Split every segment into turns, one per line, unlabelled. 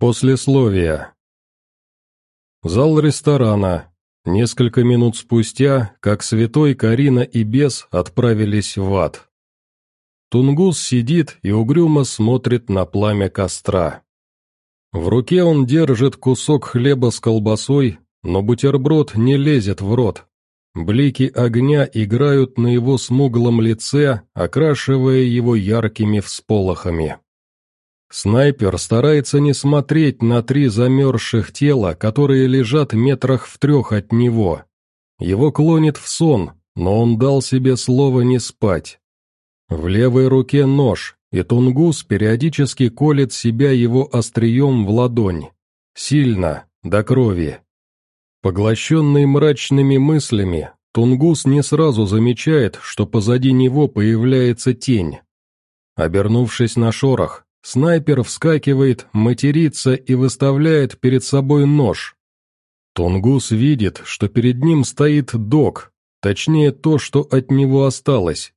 Послесловие. Зал ресторана. Несколько минут спустя, как святой Карина и Бес отправились в ад. Тунгус сидит и угрюмо смотрит на пламя костра. В руке он держит кусок хлеба с колбасой, но бутерброд не лезет в рот. Блики огня играют на его смуглом лице, окрашивая его яркими всполохами. Снайпер старается не смотреть на три замерзших тела, которые лежат метрах в трех от него. Его клонит в сон, но он дал себе слово не спать. В левой руке нож, и Тунгус периодически колет себя его острием в ладонь. Сильно, до крови. Поглощенный мрачными мыслями, Тунгус не сразу замечает, что позади него появляется тень. Обернувшись на шорох, Снайпер вскакивает, матерится и выставляет перед собой нож. Тунгус видит, что перед ним стоит док, точнее то, что от него осталось.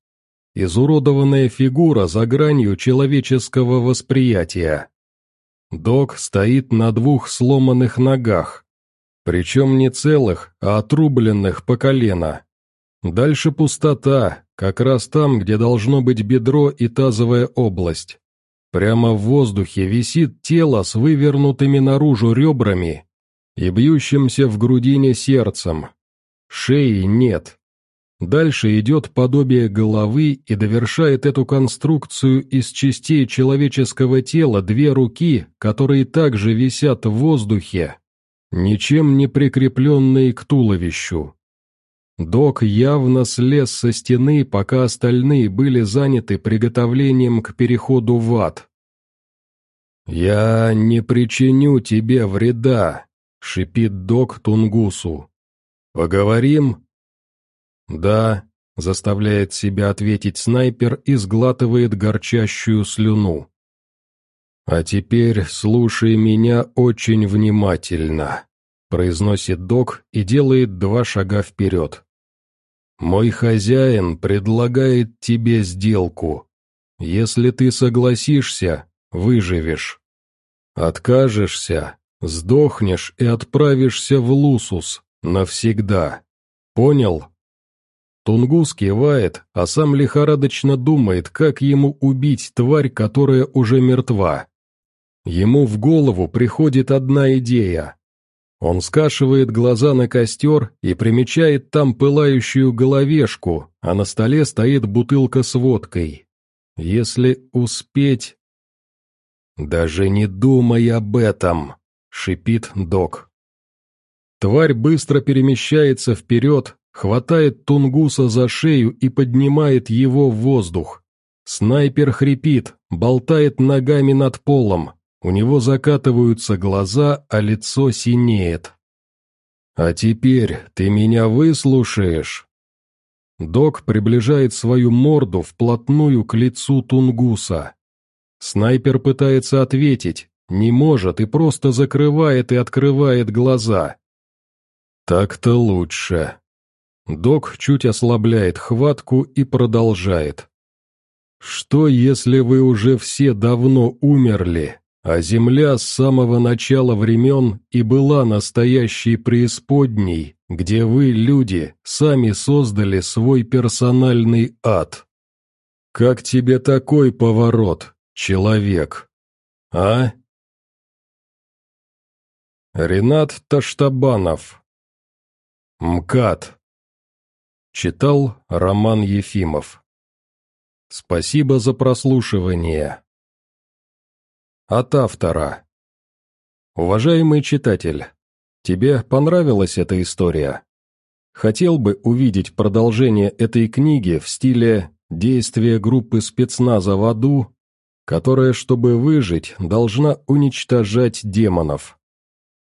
Изуродованная фигура за гранью человеческого восприятия. Док стоит на двух сломанных ногах, причем не целых, а отрубленных по колено. Дальше пустота, как раз там, где должно быть бедро и тазовая область. Прямо в воздухе висит тело с вывернутыми наружу ребрами и бьющимся в грудине сердцем. Шеи нет. Дальше идет подобие головы и довершает эту конструкцию из частей человеческого тела две руки, которые также висят в воздухе, ничем не прикрепленные к туловищу. Док явно слез со стены, пока остальные были заняты приготовлением к переходу в ад. «Я не причиню тебе вреда», — шипит док Тунгусу. «Поговорим?» «Да», — заставляет себя ответить снайпер и сглатывает горчащую слюну. «А теперь слушай меня очень внимательно», — произносит док и делает два шага вперед. «Мой хозяин предлагает тебе сделку. Если ты согласишься, выживешь. Откажешься, сдохнешь и отправишься в Лусус навсегда. Понял?» Тунгус кивает, а сам лихорадочно думает, как ему убить тварь, которая уже мертва. Ему в голову приходит одна идея. Он скашивает глаза на костер и примечает там пылающую головешку, а на столе стоит бутылка с водкой. Если успеть... «Даже не думай об этом!» — шипит док. Тварь быстро перемещается вперед, хватает Тунгуса за шею и поднимает его в воздух. Снайпер хрипит, болтает ногами над полом, у него закатываются глаза, а лицо синеет. «А теперь ты меня выслушаешь?» Док приближает свою морду вплотную к лицу Тунгуса. Снайпер пытается ответить, не может и просто закрывает и открывает глаза. «Так-то лучше». Док чуть ослабляет хватку и продолжает. «Что, если вы уже все давно умерли?» А земля с самого начала времен и была настоящей преисподней, где вы, люди, сами создали свой персональный ад. Как тебе такой поворот, человек? А? Ренат Таштабанов МКАД Читал Роман Ефимов Спасибо за прослушивание. От автора. Уважаемый читатель, тебе понравилась эта история? Хотел бы увидеть продолжение этой книги в стиле «Действия группы спецназа в аду», которая, чтобы выжить, должна уничтожать демонов.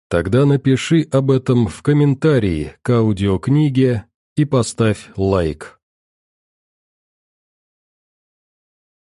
Тогда напиши об этом в комментарии к аудиокниге и поставь лайк.